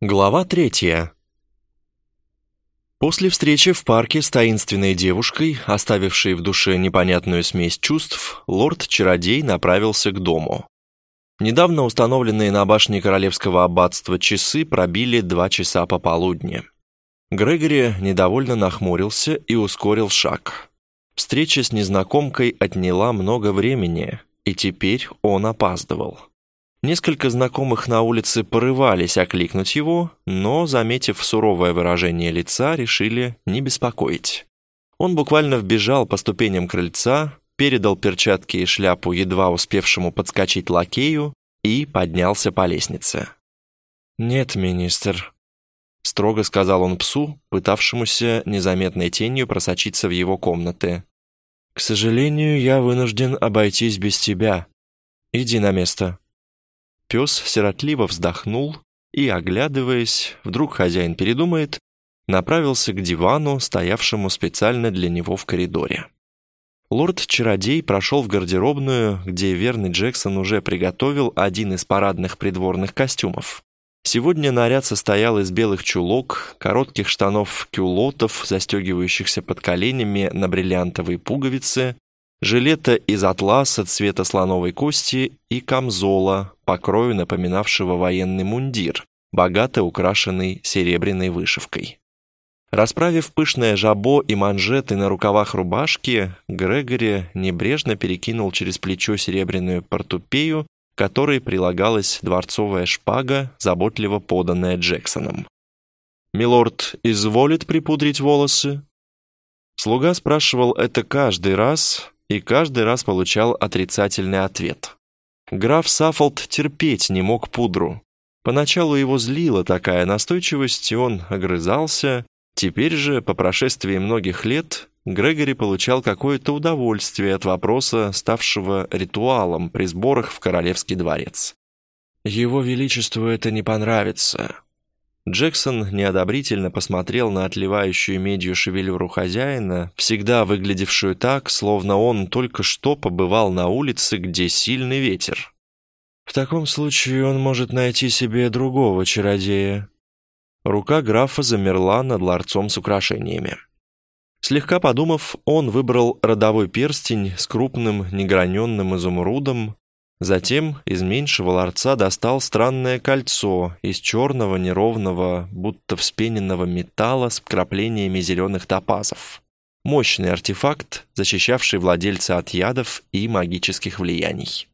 Глава третья. После встречи в парке с таинственной девушкой, оставившей в душе непонятную смесь чувств, лорд-чародей направился к дому. Недавно установленные на башне королевского аббатства часы пробили два часа пополудни. Грегори недовольно нахмурился и ускорил шаг. Встреча с незнакомкой отняла много времени, и теперь он опаздывал. Несколько знакомых на улице порывались окликнуть его, но, заметив суровое выражение лица, решили не беспокоить. Он буквально вбежал по ступеням крыльца, передал перчатки и шляпу едва успевшему подскочить лакею и поднялся по лестнице. «Нет, министр», — строго сказал он псу, пытавшемуся незаметной тенью просочиться в его комнаты. «К сожалению, я вынужден обойтись без тебя. Иди на место». Пес сиротливо вздохнул и, оглядываясь, вдруг хозяин передумает, направился к дивану, стоявшему специально для него в коридоре. Лорд-чародей прошел в гардеробную, где верный Джексон уже приготовил один из парадных придворных костюмов. Сегодня наряд состоял из белых чулок, коротких штанов-кюлотов, застегивающихся под коленями на бриллиантовые пуговицы, жилета из атласа цвета слоновой кости и камзола, по крою напоминавшего военный мундир, богато украшенный серебряной вышивкой. Расправив пышное жабо и манжеты на рукавах рубашки, Грегори небрежно перекинул через плечо серебряную портупею, которой прилагалась дворцовая шпага, заботливо поданная Джексоном. «Милорд изволит припудрить волосы?» Слуга спрашивал это каждый раз, и каждый раз получал отрицательный ответ. Граф Саффолд терпеть не мог пудру. Поначалу его злила такая настойчивость, и он огрызался. Теперь же, по прошествии многих лет, Грегори получал какое-то удовольствие от вопроса, ставшего ритуалом при сборах в Королевский дворец. «Его Величеству это не понравится», Джексон неодобрительно посмотрел на отливающую медью шевелюру хозяина, всегда выглядевшую так, словно он только что побывал на улице, где сильный ветер. «В таком случае он может найти себе другого чародея». Рука графа замерла над ларцом с украшениями. Слегка подумав, он выбрал родовой перстень с крупным неграненным изумрудом, Затем из меньшего ларца достал странное кольцо из черного неровного, будто вспененного металла с вкраплениями зеленых топазов. Мощный артефакт, защищавший владельца от ядов и магических влияний.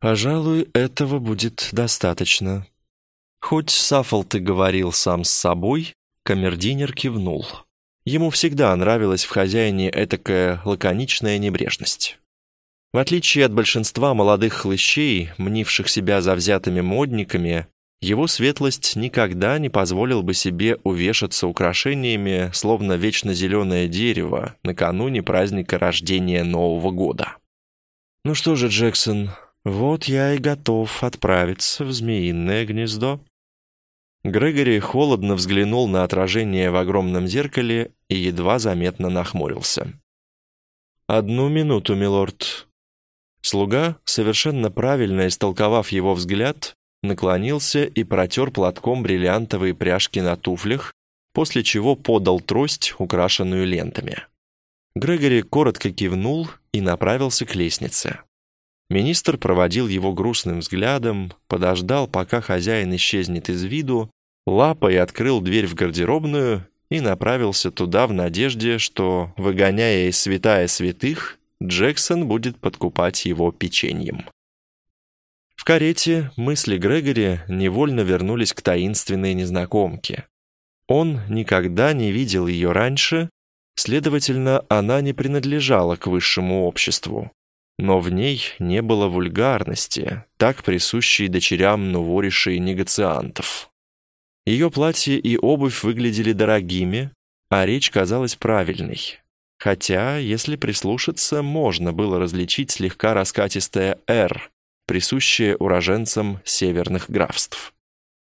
«Пожалуй, этого будет достаточно». Хоть Саффолт и говорил сам с собой, камердинер кивнул. Ему всегда нравилась в хозяине этакая лаконичная небрежность. В отличие от большинства молодых хлыщей, мнивших себя завзятыми модниками, его светлость никогда не позволил бы себе увешаться украшениями, словно вечно зеленое дерево, накануне праздника рождения Нового года. «Ну что же, Джексон, вот я и готов отправиться в змеиное гнездо». Грегори холодно взглянул на отражение в огромном зеркале и едва заметно нахмурился. «Одну минуту, милорд», Слуга, совершенно правильно истолковав его взгляд, наклонился и протер платком бриллиантовые пряжки на туфлях, после чего подал трость, украшенную лентами. Грегори коротко кивнул и направился к лестнице. Министр проводил его грустным взглядом, подождал, пока хозяин исчезнет из виду, лапой открыл дверь в гардеробную и направился туда в надежде, что, выгоняя из святая святых, Джексон будет подкупать его печеньем. В карете мысли Грегори невольно вернулись к таинственной незнакомке. Он никогда не видел ее раньше, следовательно, она не принадлежала к высшему обществу. Но в ней не было вульгарности, так присущей дочерям нуворишей негациантов. Ее платье и обувь выглядели дорогими, а речь казалась правильной. Хотя, если прислушаться, можно было различить слегка раскатистое «Р», присущее уроженцам северных графств.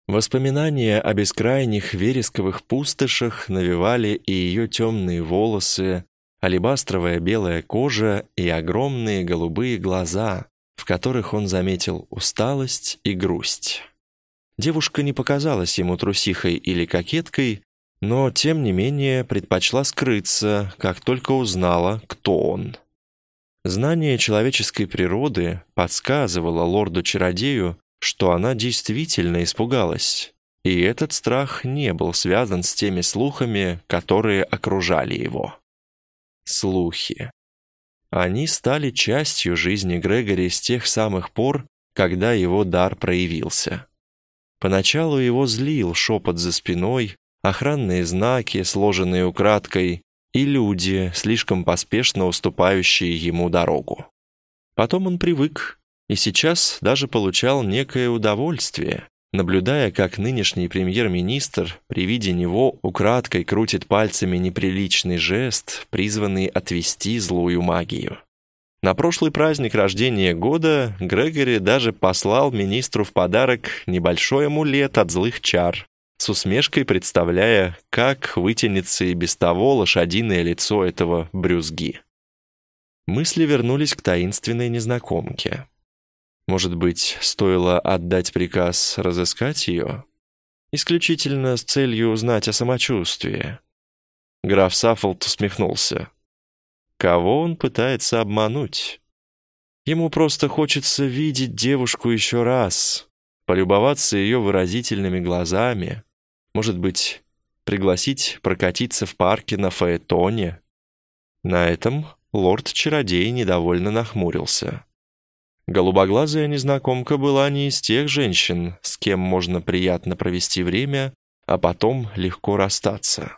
Воспоминания о бескрайних вересковых пустошах навевали и ее темные волосы, алебастровая белая кожа и огромные голубые глаза, в которых он заметил усталость и грусть. Девушка не показалась ему трусихой или кокеткой, но, тем не менее, предпочла скрыться, как только узнала, кто он. Знание человеческой природы подсказывало лорду-чародею, что она действительно испугалась, и этот страх не был связан с теми слухами, которые окружали его. Слухи. Они стали частью жизни Грегори с тех самых пор, когда его дар проявился. Поначалу его злил шепот за спиной, охранные знаки, сложенные украдкой, и люди, слишком поспешно уступающие ему дорогу. Потом он привык, и сейчас даже получал некое удовольствие, наблюдая, как нынешний премьер-министр при виде него украдкой крутит пальцами неприличный жест, призванный отвести злую магию. На прошлый праздник рождения года Грегори даже послал министру в подарок небольшой амулет от злых чар, с усмешкой представляя, как вытянется и без того лошадиное лицо этого брюзги. Мысли вернулись к таинственной незнакомке. Может быть, стоило отдать приказ разыскать ее? Исключительно с целью узнать о самочувствии. Граф Саффолд усмехнулся. Кого он пытается обмануть? Ему просто хочется видеть девушку еще раз, полюбоваться ее выразительными глазами, может быть, пригласить прокатиться в парке на Фаэтоне. На этом лорд-чародей недовольно нахмурился. Голубоглазая незнакомка была не из тех женщин, с кем можно приятно провести время, а потом легко расстаться.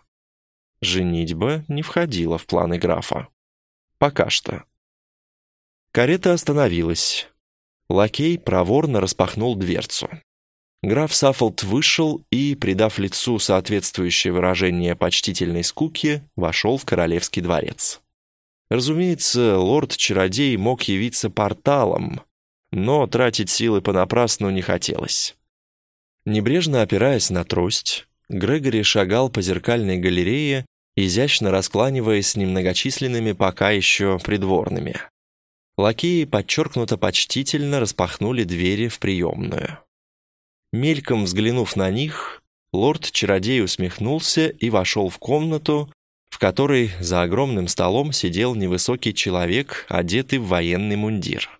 Женитьба не входила в планы графа. Пока что. Карета остановилась. Лакей проворно распахнул дверцу. Граф Саффолд вышел и, придав лицу соответствующее выражение почтительной скуки, вошел в королевский дворец. Разумеется, лорд-чародей мог явиться порталом, но тратить силы понапрасну не хотелось. Небрежно опираясь на трость, Грегори шагал по зеркальной галерее, изящно раскланиваясь с немногочисленными пока еще придворными. Лакеи подчеркнуто почтительно распахнули двери в приемную. Мельком взглянув на них, лорд-чародей усмехнулся и вошел в комнату, которой за огромным столом сидел невысокий человек, одетый в военный мундир.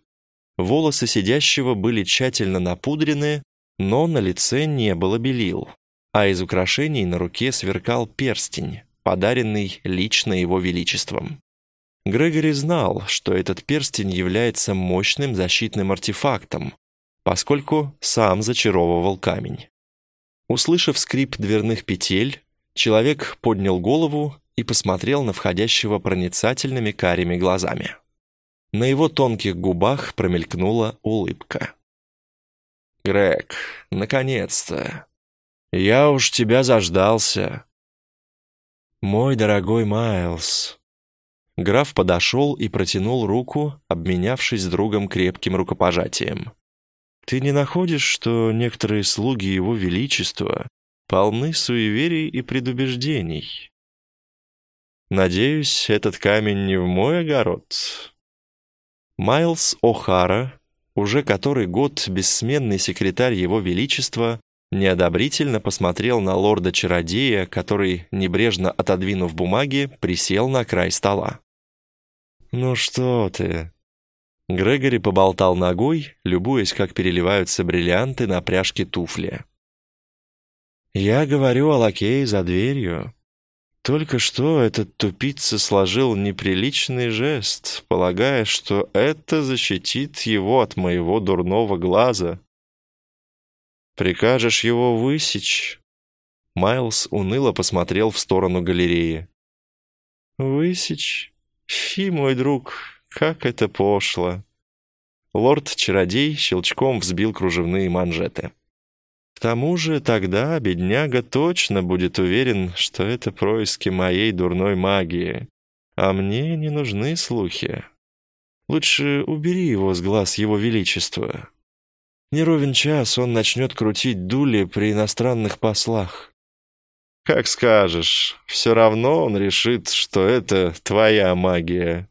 Волосы сидящего были тщательно напудрены, но на лице не было белил, а из украшений на руке сверкал перстень, подаренный лично его величеством. Грегори знал, что этот перстень является мощным защитным артефактом, поскольку сам зачаровывал камень. Услышав скрип дверных петель, человек поднял голову и посмотрел на входящего проницательными карими глазами. На его тонких губах промелькнула улыбка. «Грег, наконец-то! Я уж тебя заждался!» «Мой дорогой Майлз!» Граф подошел и протянул руку, обменявшись с другом крепким рукопожатием. «Ты не находишь, что некоторые слуги Его Величества полны суеверий и предубеждений?» Надеюсь, этот камень не в мой огород. Майлз О'Хара, уже который год бессменный секретарь Его Величества, неодобрительно посмотрел на лорда-чародея, который, небрежно отодвинув бумаги, присел на край стола. «Ну что ты?» Грегори поболтал ногой, любуясь, как переливаются бриллианты на пряжке туфли. «Я говорю о лакее за дверью. Только что этот тупица сложил неприличный жест, полагая, что это защитит его от моего дурного глаза. «Прикажешь его высечь?» Майлз уныло посмотрел в сторону галереи. «Высечь? Фи, мой друг, как это пошло!» Лорд-чародей щелчком взбил кружевные манжеты. К тому же тогда бедняга точно будет уверен, что это происки моей дурной магии. А мне не нужны слухи. Лучше убери его с глаз его величества. Не ровен час он начнет крутить дули при иностранных послах. Как скажешь, все равно он решит, что это твоя магия.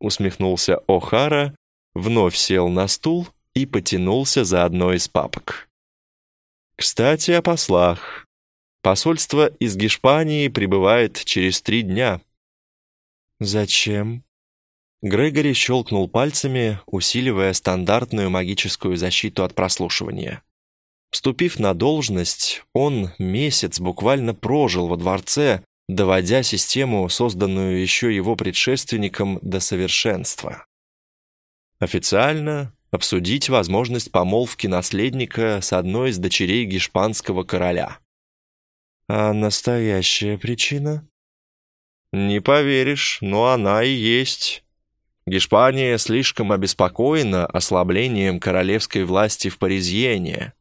Усмехнулся О'Хара, вновь сел на стул и потянулся за одной из папок. Кстати, о послах. Посольство из Гешпании прибывает через три дня. Зачем? Грегори щелкнул пальцами, усиливая стандартную магическую защиту от прослушивания. Вступив на должность, он месяц буквально прожил во дворце, доводя систему, созданную еще его предшественником, до совершенства. Официально обсудить возможность помолвки наследника с одной из дочерей гешпанского короля. А настоящая причина? Не поверишь, но она и есть. Гешпания слишком обеспокоена ослаблением королевской власти в Паризьене.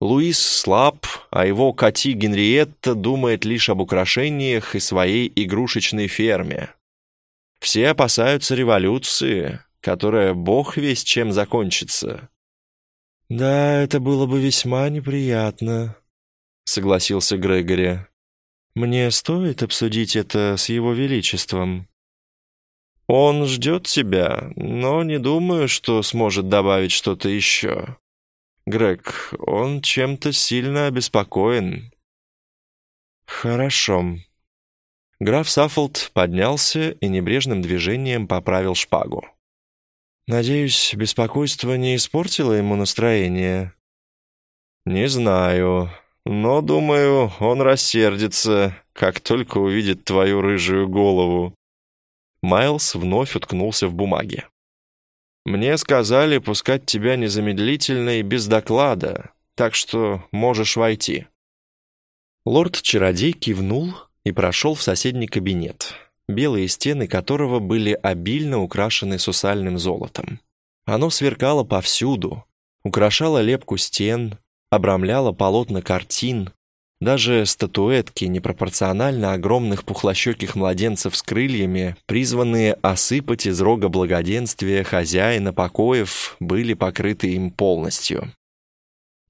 Луис слаб, а его коти Генриетта думает лишь об украшениях и своей игрушечной ферме. Все опасаются революции, которая бог весь чем закончится. «Да, это было бы весьма неприятно», — согласился Грегори. «Мне стоит обсудить это с его величеством». «Он ждет тебя, но не думаю, что сможет добавить что-то еще. Грег, он чем-то сильно обеспокоен». «Хорошо». Граф Саффолд поднялся и небрежным движением поправил шпагу. «Надеюсь, беспокойство не испортило ему настроение?» «Не знаю, но, думаю, он рассердится, как только увидит твою рыжую голову». Майлз вновь уткнулся в бумаге. «Мне сказали пускать тебя незамедлительно и без доклада, так что можешь войти». Лорд-чародей кивнул и прошел в соседний кабинет, белые стены которого были обильно украшены сусальным золотом. Оно сверкало повсюду, украшало лепку стен, обрамляло полотна картин, даже статуэтки непропорционально огромных пухлощеких младенцев с крыльями, призванные осыпать из рога благоденствия хозяина покоев, были покрыты им полностью.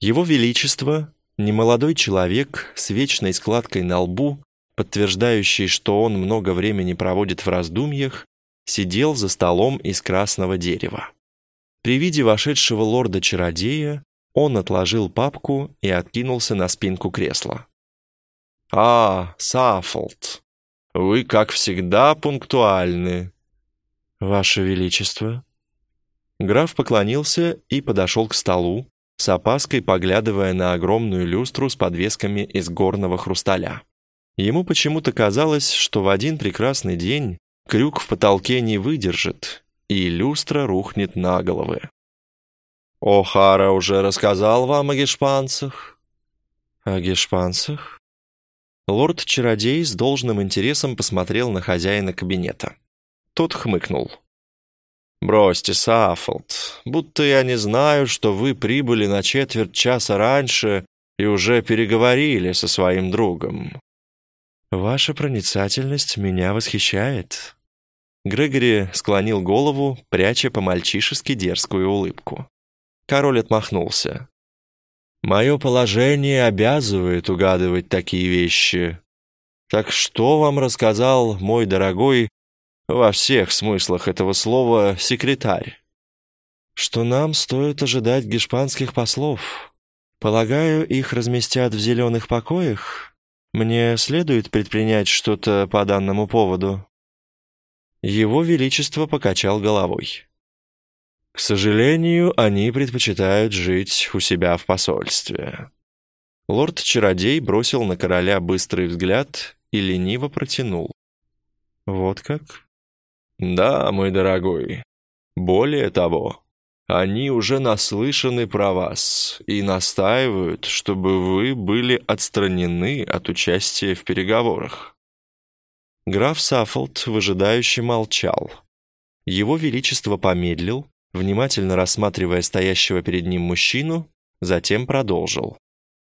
Его Величество, немолодой человек с вечной складкой на лбу, подтверждающий, что он много времени проводит в раздумьях, сидел за столом из красного дерева. При виде вошедшего лорда-чародея он отложил папку и откинулся на спинку кресла. «А, Саффолд, вы, как всегда, пунктуальны». «Ваше Величество». Граф поклонился и подошел к столу, с опаской поглядывая на огромную люстру с подвесками из горного хрусталя. Ему почему-то казалось, что в один прекрасный день крюк в потолке не выдержит, и люстра рухнет на головы. О'Хара уже рассказал вам о гешпанцах?» «О гешпанцах?» Лорд-чародей с должным интересом посмотрел на хозяина кабинета. Тот хмыкнул. «Бросьте, Саффолд, будто я не знаю, что вы прибыли на четверть часа раньше и уже переговорили со своим другом». «Ваша проницательность меня восхищает». Грегори склонил голову, пряча по-мальчишески дерзкую улыбку. Король отмахнулся. «Мое положение обязывает угадывать такие вещи. Так что вам рассказал мой дорогой, во всех смыслах этого слова, секретарь?» «Что нам стоит ожидать гешпанских послов. Полагаю, их разместят в зеленых покоях? Мне следует предпринять что-то по данному поводу?» Его Величество покачал головой. К сожалению, они предпочитают жить у себя в посольстве. Лорд-чародей бросил на короля быстрый взгляд и лениво протянул. «Вот как?» «Да, мой дорогой. Более того, они уже наслышаны про вас и настаивают, чтобы вы были отстранены от участия в переговорах». Граф Саффолд выжидающе молчал. Его Величество помедлил, внимательно рассматривая стоящего перед ним мужчину, затем продолжил.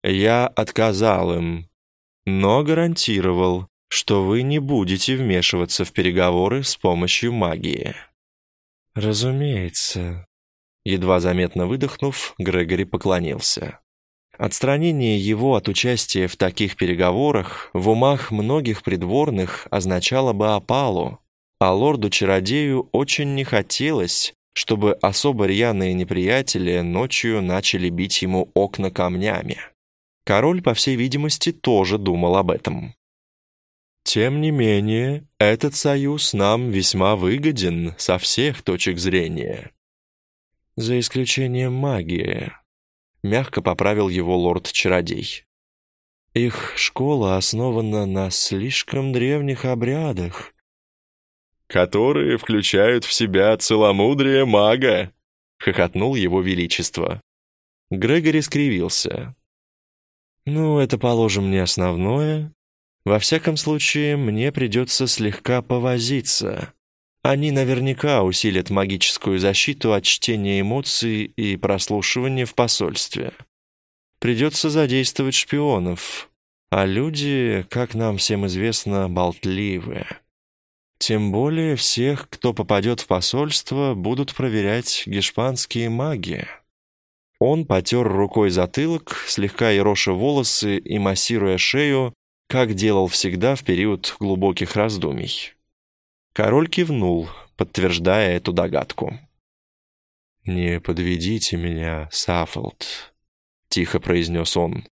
«Я отказал им, но гарантировал, что вы не будете вмешиваться в переговоры с помощью магии». «Разумеется». Едва заметно выдохнув, Грегори поклонился. Отстранение его от участия в таких переговорах в умах многих придворных означало бы опалу, а лорду-чародею очень не хотелось, чтобы особо рьяные неприятели ночью начали бить ему окна камнями. Король, по всей видимости, тоже думал об этом. Тем не менее, этот союз нам весьма выгоден со всех точек зрения. За исключением магии, мягко поправил его лорд-чародей. Их школа основана на слишком древних обрядах, которые включают в себя целомудрие мага, хохотнул его величество. Грегори скривился. Ну, это, положим, не основное. Во всяком случае, мне придется слегка повозиться. Они наверняка усилят магическую защиту от чтения эмоций и прослушивания в посольстве. Придется задействовать шпионов, а люди, как нам всем известно, болтливые. Тем более всех, кто попадет в посольство, будут проверять гешпанские маги. Он потер рукой затылок, слегка ероша волосы и массируя шею, как делал всегда в период глубоких раздумий. Король кивнул, подтверждая эту догадку. «Не подведите меня, Саффолд», — тихо произнес он.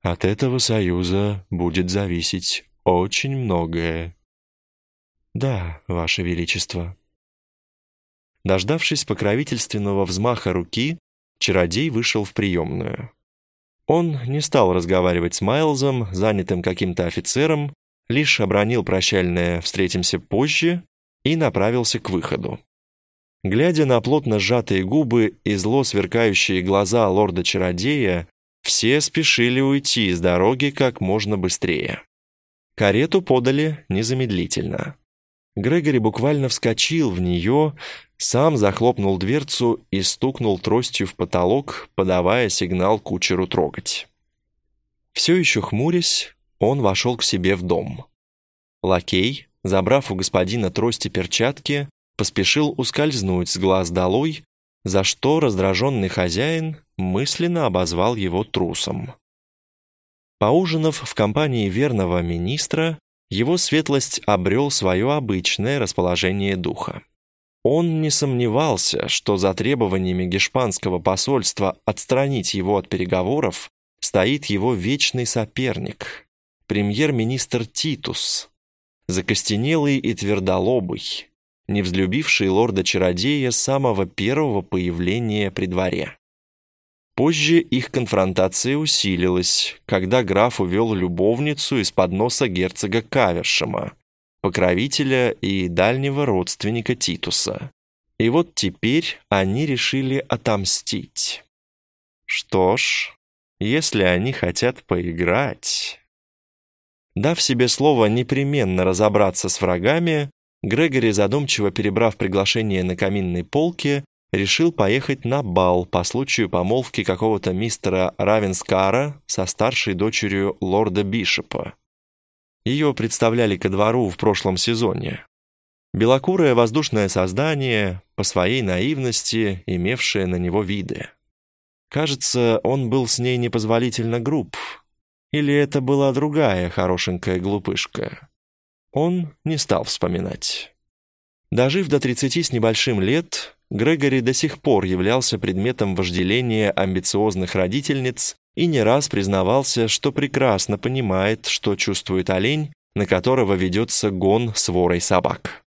«От этого союза будет зависеть очень многое». «Да, Ваше Величество». Дождавшись покровительственного взмаха руки, чародей вышел в приемную. Он не стал разговаривать с Майлзом, занятым каким-то офицером, лишь обронил прощальное «встретимся позже» и направился к выходу. Глядя на плотно сжатые губы и зло сверкающие глаза лорда-чародея, все спешили уйти с дороги как можно быстрее. Карету подали незамедлительно. Грегори буквально вскочил в нее, сам захлопнул дверцу и стукнул тростью в потолок, подавая сигнал кучеру трогать. Все еще хмурясь, он вошел к себе в дом. Лакей, забрав у господина трости перчатки, поспешил ускользнуть с глаз долой, за что раздраженный хозяин мысленно обозвал его трусом. Поужинав в компании верного министра, его светлость обрел свое обычное расположение духа. Он не сомневался, что за требованиями гешпанского посольства отстранить его от переговоров стоит его вечный соперник, премьер-министр Титус, закостенелый и твердолобый, не взлюбивший лорда-чародея с самого первого появления при дворе. Позже их конфронтация усилилась, когда граф увел любовницу из-под носа герцога Кавершема, покровителя и дальнего родственника Титуса. И вот теперь они решили отомстить. Что ж, если они хотят поиграть... Дав себе слово непременно разобраться с врагами, Грегори, задумчиво перебрав приглашение на каминной полке, решил поехать на бал по случаю помолвки какого-то мистера Равенскара со старшей дочерью лорда Бишопа. Ее представляли ко двору в прошлом сезоне. Белокурое воздушное создание, по своей наивности, имевшее на него виды. Кажется, он был с ней непозволительно груб. Или это была другая хорошенькая глупышка. Он не стал вспоминать. Дожив до 30 с небольшим лет, Грегори до сих пор являлся предметом вожделения амбициозных родительниц и не раз признавался, что прекрасно понимает, что чувствует олень, на которого ведется гон с ворой собак.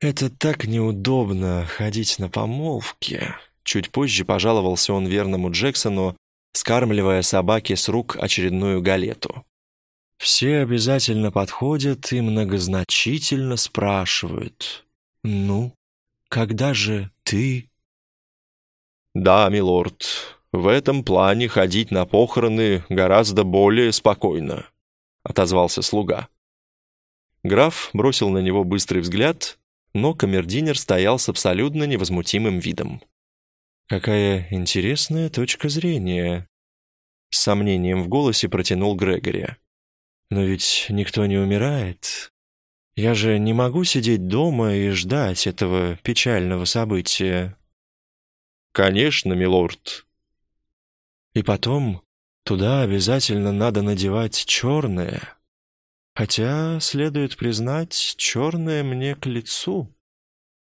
«Это так неудобно ходить на помолвке», чуть позже пожаловался он верному Джексону, скармливая собаке с рук очередную галету. Все обязательно подходят и многозначительно спрашивают. «Ну, когда же ты...» «Да, милорд, в этом плане ходить на похороны гораздо более спокойно», — отозвался слуга. Граф бросил на него быстрый взгляд, но камердинер стоял с абсолютно невозмутимым видом. «Какая интересная точка зрения», — с сомнением в голосе протянул Грегори. «Но ведь никто не умирает. Я же не могу сидеть дома и ждать этого печального события». «Конечно, милорд», и потом, туда обязательно надо надевать черное. Хотя, следует признать, черное мне к лицу.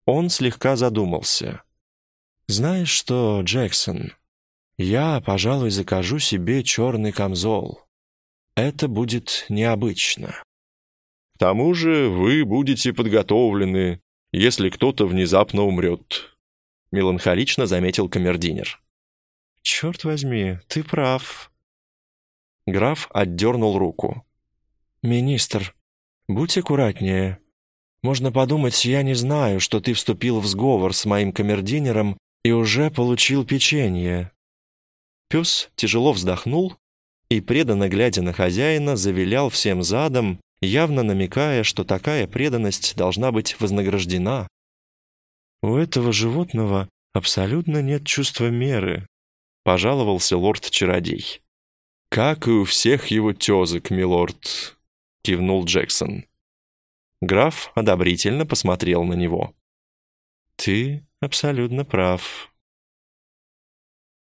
Он слегка задумался. «Знаешь что, Джексон, Я, пожалуй, закажу себе черный камзол. Это будет необычно. К тому же вы будете подготовлены, если кто-то внезапно умрет», — меланхолично заметил камердинер. «Черт возьми, ты прав». Граф отдернул руку. «Министр, будь аккуратнее. Можно подумать, я не знаю, что ты вступил в сговор с моим камердинером и уже получил печенье». Пес тяжело вздохнул и, преданно глядя на хозяина, завилял всем задом, явно намекая, что такая преданность должна быть вознаграждена. «У этого животного абсолютно нет чувства меры», — пожаловался лорд-чародей. «Как и у всех его тезок, милорд», — кивнул Джексон. Граф одобрительно посмотрел на него. «Ты абсолютно прав»,